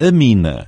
amina